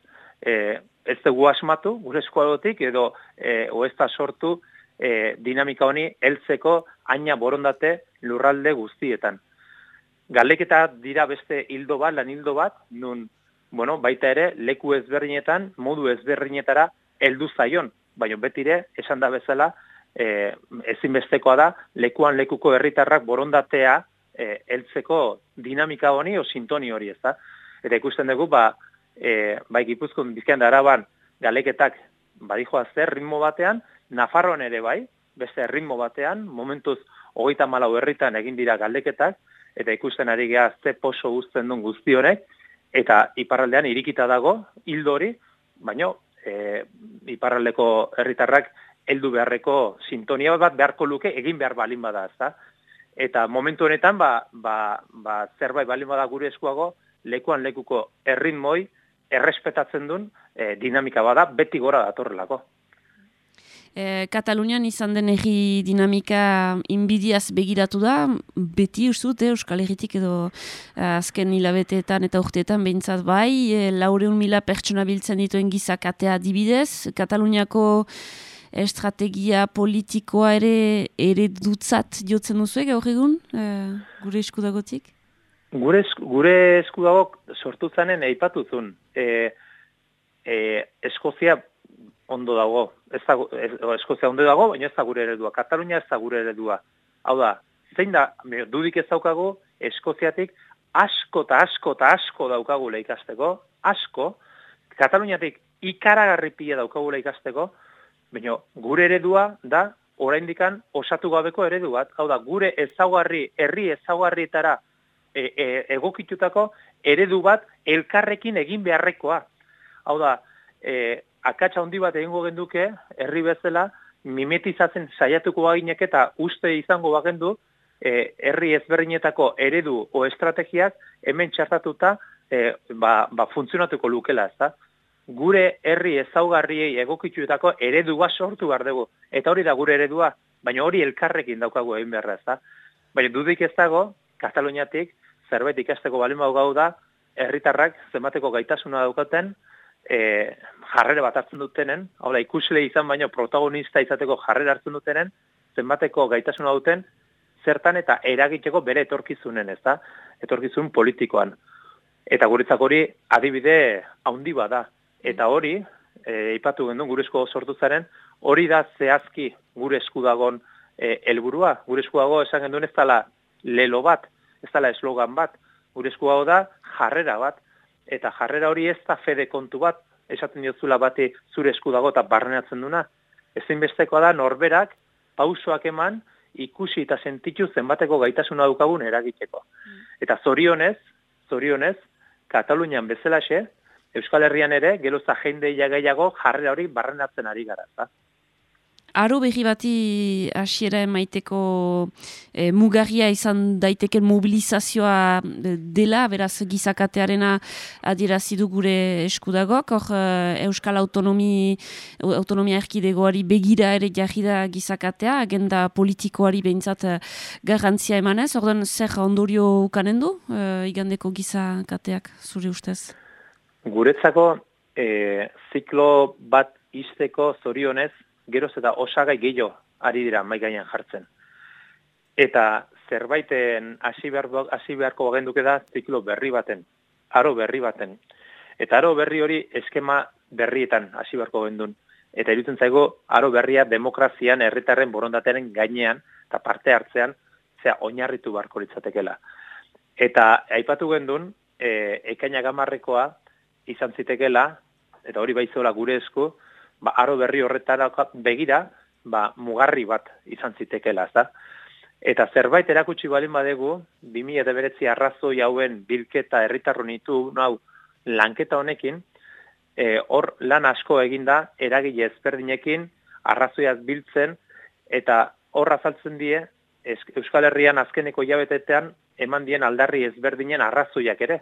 e, ez dugu asmatu, gure eskuadotik, edo e, oesta sortu e, dinamika honi heltzeko aina borondate lurralde guztietan. Galeketa dira beste hildo bat, lan hildo bat, nun, bueno, baita ere, leku ezberdinetan, modu ezberdinetara heldu zaion. Baina betire, esan da bezala, e, ezinbestekoa da, lekuan lekuko herritarrak borondatea e, eltzeko dinamika honi o sintoni hori, ez da? Eta ikusten dugu, ba, e, bai gipuzkun bizkian da araban galeketak badijoa zer ritmo batean, Nafarroan ere bai, beste ritmo batean, momentuz hogeita malau herritan egin dira galdeketak, eta ikusten ari geha ze poso guzten duen guzti honek, eta iparraldean irikita dago, hildo hori, baino, e, iparraldeko herritarrak heldu beharreko sintonia bat beharko luke egin behar balin bada, ez da? eta momentu honetan ba, ba, ba, zerbait balin bada gure eskuago lekuan lekuko erritmoi errespetatzen duen e, dinamika bada beti gora datorrelako. E, Katalunian izan den egi dinamika inbidiaz begiratu da, beti usut, eh, Euskal Herritik edo eh, azken hilabeteetan eta urteetan behintzat bai, e, laureun mila pertsona biltzen dituen gizakatea dibidez, Kataluniako estrategia politikoa ere ere dutzat jotzen duzuek gaur egun e, gure eskudagotik? Gure, gure eskudagok sortu zanen eipatu zuen. E, e, Eskozia ondo dago. Ez da, Eskozia ondo dago, baina ez da gure eredua. Katalunia ez da gure eredua. Hau da, zein da, dudik ez daukago, Eskoziatik asko eta asko eta asko daukagula ikasteko, asko, Kataluniatik ikaragarri pila daukagula ikasteko, Baina gure eredua da oraindikan osatu gabeko eredu bat. Hau da, gure ezaugarri, herri ezaugarrietara e, e, egokitutako eredu bat elkarrekin egin beharrekoa. Hau da, e, akatsa handi bat egingo genduke, herri bezala, mimetizatzen saiatuko baginek eta uste izango bagendu, e, herri ezberdinetako eredu o estrategiak hemen txartatuta e, ba, ba, funtzionatuko lukela, ez da? gure herri ezaugarriei egokitutako eredua sortu behar dugu. Eta hori da gure eredua, baina hori elkarrekin daukagu egin beharra ez da. Baina dudik ez dago, Kataluniatik, zerbait ikasteko balin gau da, herritarrak zenbateko gaitasuna daukaten, e, jarrera bat hartzen dutenen, hau da ikusle izan baino protagonista izateko jarrera hartzen dutenen, zenbateko gaitasuna duten, zertan eta eragiteko bere etorkizunen, ez da? Etorkizun politikoan. Eta guretzak hori adibide handi bada. Eta hori, e, ipatu gendun gure esku sortu zaren, hori da zehazki gure esku dagon e, helburua. Gure esku dago esan gendun ez dala lelo bat, ez dala eslogan bat. Gure esku da jarrera bat. Eta jarrera hori ez da fede kontu bat, esaten diozula bati zure esku dago eta barrenatzen duna. Ezinbestekoa da norberak pausoak eman ikusi eta sentitu zenbateko gaitasuna daukagun eragiteko. Mm. Eta zorionez, zorionez, Katalunian bezalaxe, Euskal Herrian ere, geroza jende gehiago jarrera hori barrenatzen ari gara. Za? Aro behi bati hasiera emaiteko e, mugarria izan daiteken mobilizazioa eh, dela, beraz gizakatearena adierazidu gure eskudagok, hor eh, Euskal Autonomi, Autonomia Erkidegoari begira ere jarri da gizakatea, agenda politikoari behintzat garrantzia emanez, orduan zer ondorio ukanen du, igandeko gizakateak, zure ustez? Guretzako e, ziklo bat izteko zorionez, geroz eta osagai gehiago ari dira mai gainean jartzen. Eta zerbaiten hasi hasi beharko bagenduke da ziklo berri baten, aro berri baten. Eta aro berri hori eskema berrietan hasi beharko gendun. Eta irutzen zaigo, aro berria demokrazian herritarren borondatearen gainean eta parte hartzean, zea oinarritu beharko litzatekela. Eta aipatu gendun, e, ekaina gamarrekoa izan zitekela, eta hori baizola gure esku, ba, aro berri horretara begira, ba, mugarri bat izan zitekela, ez da? Eta zerbait erakutsi balin badegu, 2009 arrazoi hauen bilketa herritarro nitu, nau, lanketa honekin, e, hor lan asko eginda eragile ezberdinekin arrazoiaz biltzen eta hor azaltzen die Euskal Herrian azkeneko jabetetean eman dien aldarri ezberdinen arrazoiak ere.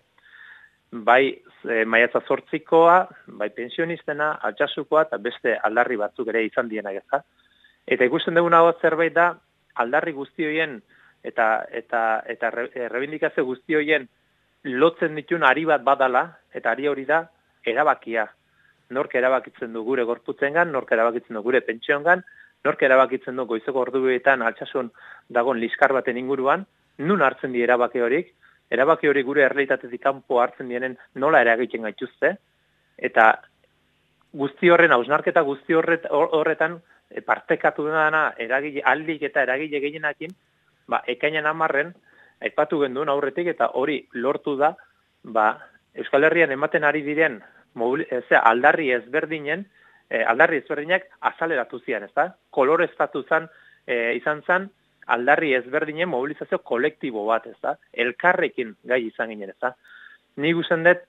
Bai e, maiatza zortzikoa, bai pensionistena, altxasukoa eta beste aldarri batzuk ere izan dienak ez Eta ikusten duguna hau zerbait da, aldarri guztioien eta, eta, eta rebindikazio guztioien lotzen ditun ari bat badala, eta ari hori da, erabakia. Nork erabakitzen du gure gorputzengan, nork erabakitzen du gure pentsioengan, nork erabakitzen du goizeko orduetan altsasun dagon liskar baten inguruan, nun hartzen di erabaki horik, erabaki hori gure errealitatetik kanpo hartzen dienen nola eragiten gaituzte, eta guzti horren, hausnarketa guzti horret, horretan, e, partekatu dena eragile, aldik eta eragile gehienakin, ba, ekainan amarren, aipatu genduen aurretik, eta hori lortu da, ba, Euskal Herrian ematen ari diren mobil, aldarri ezberdinen, e, aldarri ezberdinak azaleratu zian, ez da? Kolor estatu zan, e, izan zan, aldarri ezberdinen mobilizazio kolektibo bat, ez da? Elkarrekin gai izan ginen, ez da? Ni guzen dut,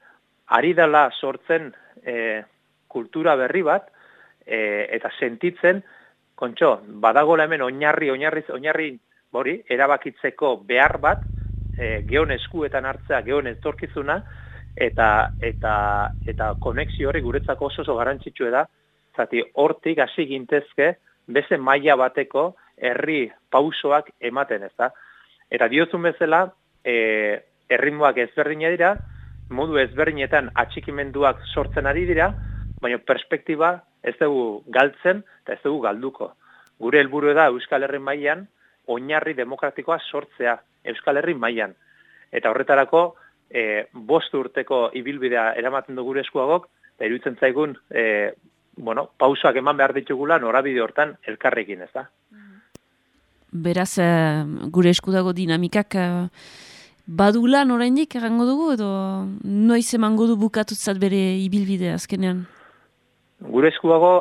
ari dela sortzen e, kultura berri bat, e, eta sentitzen, kontxo, badagola hemen oinarri, oinarri, oinarri, bori, erabakitzeko behar bat, e, geon eskuetan hartzea, geon etorkizuna, eta eta eta konexio hori guretzako oso oso garrantzitsua da zati hortik hasi gintezke beste maila bateko herri pausoak ematen ez da eta diozun bezala e, erritmoak ezberdina dira modu ezberdinetan atxikimenduak sortzen ari dira baina perspektiba ez dugu galtzen eta ez dugu galduko. Gure helburu da Euskal Herri mailan oinarri demokratikoa sortzea Euskal Herri mailan. Eta horretarako e, bost urteko ibilbidea eramaten du gure eskuagok, eta iruditzen zaigun, e, bueno, pausak eman behar ditugula norabide hortan elkarrekin, ez da? Beraz, e, gure eskudago dinamikak e, badula noraindik errango dugu, edo noiz emango du bukatutzat bere ibilbidea azkenean? Gure eskuago,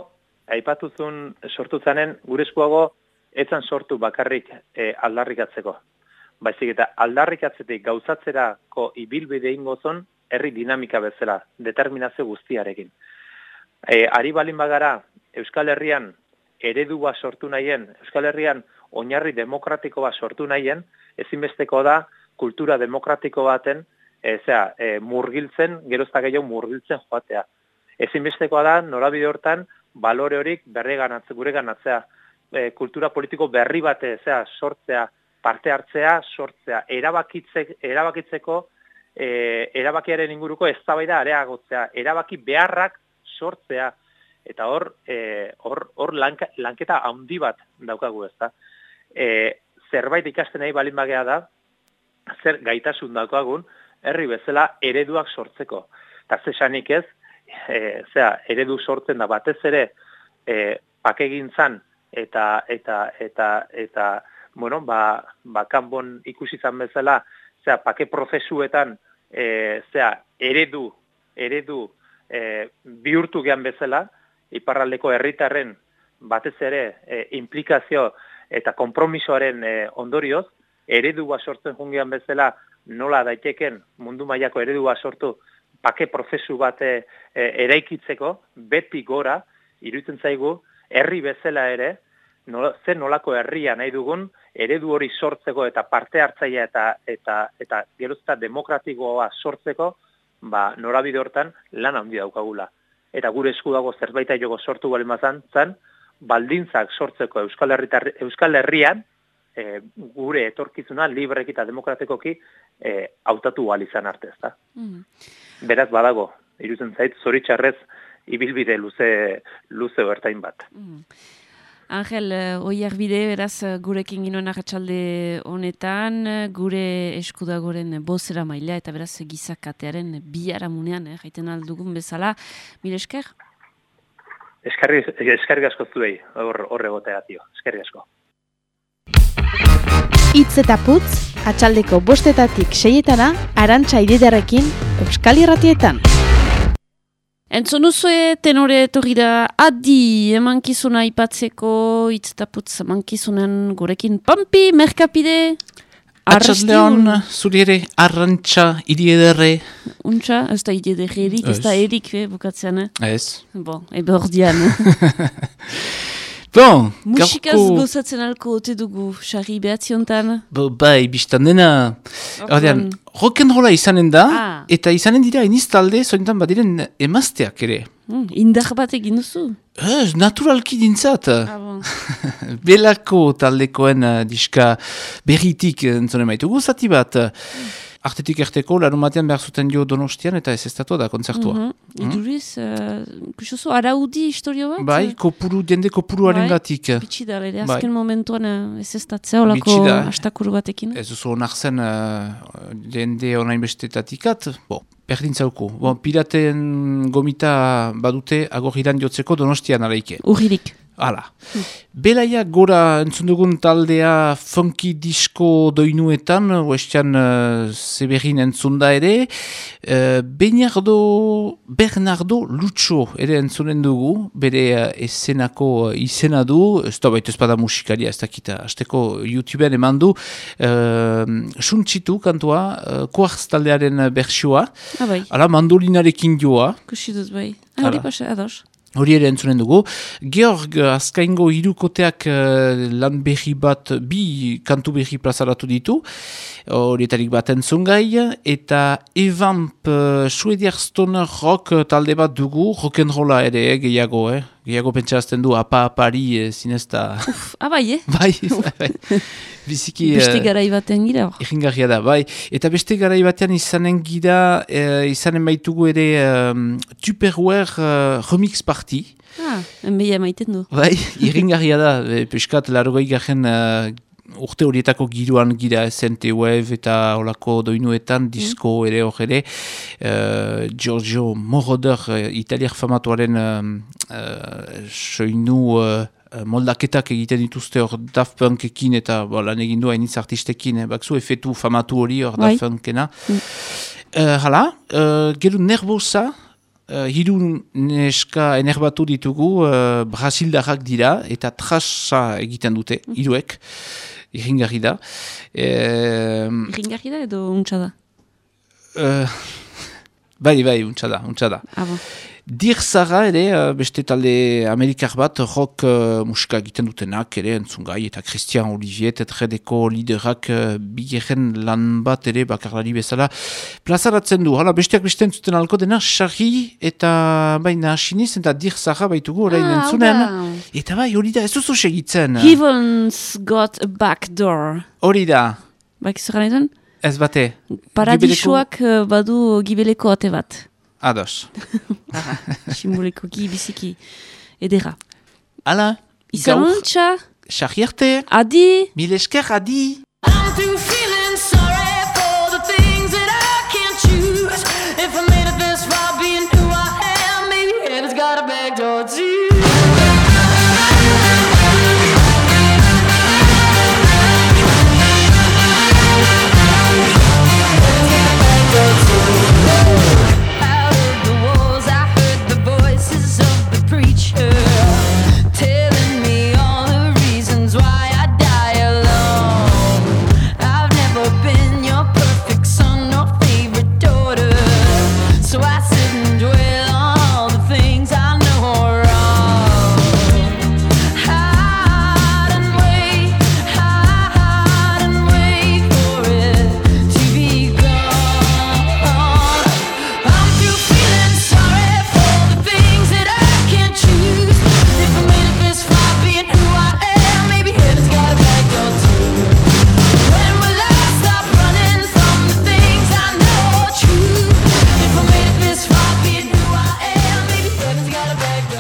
aipatuzun sortutzanen, gure eskuago, etzan sortu bakarrik e, aldarrikatzeko baizik eta aldarrikatzetik gauzatzerako ibilbide ingozon herri dinamika bezala, determinazio guztiarekin. E, ari balin bagara, Euskal Herrian eredua sortu nahien, Euskal Herrian oinarri demokratiko bat sortu nahien, ezinbesteko da kultura demokratiko baten, e, zera, e, murgiltzen, gerozta gehiago murgiltzen joatea. Ezinbestekoa da, norabide hortan, balore horik berre ganatzea, gure ganatzea, e, kultura politiko berri bate, zera, sortzea, parte hartzea, sortzea, erabakitze, erabakitzeko, e, erabakiaren inguruko eztabaida areagotzea, erabaki beharrak sortzea, eta hor, e, hor, hor lanka, lanketa handi bat daukagu ez da. E, zerbait ikasten nahi balin bagea da, zer gaitasun daukagun, herri bezala ereduak sortzeko. Eta zesanik ez, e, zera, eredu sortzen da batez ere, e, pakegintzan, eta, eta, eta, eta, bueno, ba, ba kanbon ikusi izan bezala, zera, pake prozesuetan, e, zera, eredu, eredu e, bihurtu gehan bezala, iparraldeko herritarren batez ere e, implikazio eta konpromisoaren e, ondorioz, eredua sortzen jungian bezala nola daiteken mundu mailako eredua sortu pake prozesu bat e, eraikitzeko, beti gora, iruditzen zaigu, herri bezala ere, nola, zen nolako herria nahi dugun, eredu hori sortzeko eta parte hartzailea eta eta eta gerozta demokratikoa sortzeko, ba norabide hortan lan handi daukagula. Eta gure esku dago zerbaita joko sortu balimazan zan, baldintzak sortzeko Euskal, Herritar, Euskal Herrian e, gure etorkizuna libreki eta demokratikoki e, hautatu izan arte, ezta. Mm. Beraz badago, irutzen zait, zoritxarrez ibilbide luze luze bertain bat. Mm. Angel, uh, oiarbide, beraz, uh, gurekin ginoen ahatsalde honetan, gure eskudagoren bozera maila, eta beraz, gizakatearen biharamunean, eh, jaiten aldugun bezala. Mil esker? Eskerri, eskerri asko zuei, hor, hor egoteatio, eskerri asko. Itz eta putz, atxaldeko bostetatik seietana, arantxa ididarekin, Euskal Irratietan. Entzun duzue tenore etorri da adi emankizuna ipatzeko hitz eta putz emankizunan gurekin Pampi, Merkapide, Atxaldeon, zuri ere, arrantxa, hiri ederre. Untxa, ez da hiri ederre erik, ez da erik, eh, bukatzean, eh? Ez. Bon, ebe ordian. Bon, Musikaz gaurko- gozatzen alko ote dugu, xarri behatziontan. Bo, bai, biztan dena. Ordean, rock'n'rolla izanen da, Ah. eta izanen dira iniz talde, zointan badiren emazteak ere. Hmm, indar bat egin duzu. Ez, naturalki dintzat. Ah, bon. Belako taldekoen uh, diska berritik entzone maitugu zati bat. Artetik erteko, larun batean behar zuten jo donostian eta ez estatua da kontzertua. Mhm. Iduriz, uh, kusuzu, araudi historio bat? Bai, kopuru, jende kopuruaren gatik. Bitsi da, ere, Bai. azken momentuan uh, ez ez datzea, olako Bitxi da. astakuru batekin. Ez duzu onartzen uh, jende onain bestetatikat, bo, berdin zauku. Bo, piraten gomita badute agorriran jotzeko donostian araike. Urririk. Hala. Belaia gora entzun dugun taldea funky disko doinuetan, oestian uh, zeberin entzun da ere. Uh, Bernardo, Bernardo Lucho ere entzunen dugu, bere uh, esenako uh, izena du, ez da baita espada musikaria, ez dakita, azteko YouTubean eman du, uh, suntsitu kantua, uh, quartz taldearen bersioa, Ah, bai. hala mandolinarekin joa, Kusi dut bai. Ah, hori pasa, ados. Hori ere entzunen dugu. Georg azkaingo hirukoteak uh, lan berri bat, bi kantu berri plazaratu ditu, horietarik bat entzun gai, eta Evamp uh, Suediak Stoner Rock talde bat dugu, rock'n'rolla ere, eh, gehiago, eh? Gehiago pentsazten du, apa apari uh, zinezta. Ah, bai, eh? bai, bai, bai. Biziki... Beste eh, garai gira hor. Egingarria da, bai. Eta beste garai batean izanen gira, eh, izanen baitugu ere um, Tupperware uh, Remix Party. Ah, enbeia maiten du. Bai, irringarria da, e, peskat larogei garen uh, urte horietako giroan gira SNT Wave eta olako doinuetan, disko ere hor ere, uh, Giorgio Moroder, uh, italiar famatuaren um, uh, soinu uh, moldaketak egiten dituzte hor Daft Punkekin eta bo, lan egin du hainitz artistekin, eh, bakzu efetu famatu hori hor Bai. Daft Punkena. Uh, hala, uh, gero nervosa, uh, hiru neska enerbatu ditugu, uh, brasildarrak dira, eta trasa egiten dute, hiruek, irringarri da. Uh, Ringarri da edo untsa da? uh, bai, bai, untsa da, untsa da. Ah, bon. Dir Zara ere, uh, beste talde amerikar bat, rock uh, musika egiten dutenak ere, entzungai, eta Christian Olivier, tetredeko liderak uh, bigeren lan bat ere, bakarlari bezala, plazaratzen du. Hala, besteak beste entzuten alko dena, sarri eta baina siniz, eta Dir Zara baitugu orain Ah, entzunen. Eta bai, hori da, ez duzu segitzen. Heaven's got a back door. Hori da, Bak zer ganaiten? ez bate. Paradisuak eh, badu gibeleko ate bat. Ados. Simbolikoki biziki edera. Hala, Izan ontsa? sarri arte. Adi! Mil esker, adi! If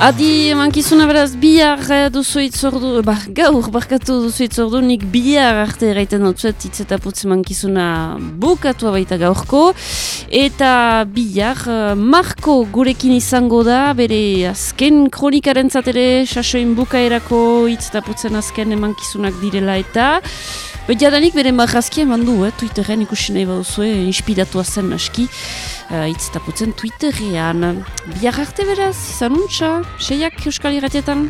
Adi mankizuna beraz bihar eh, duzu itzordu, ba, gaur barkatu duzu itzordu, nik bihar arte erraiten dutzuet itzetaputz mankizuna bukatua baita gaurko. Eta bihar, eh, Marko gurekin izango da, bere azken kronikaren zatere, sasoin bukaerako itzetaputzen azken emankizunak direla eta Betiadanik bere marrazkia eman du, eh, Twitterren ikusi nahi baduzue, inspiratua zen aski, uh, itzetaputzen Twitterrean. Biar arte beraz, izan untxa, seiak Euskal Iratietan.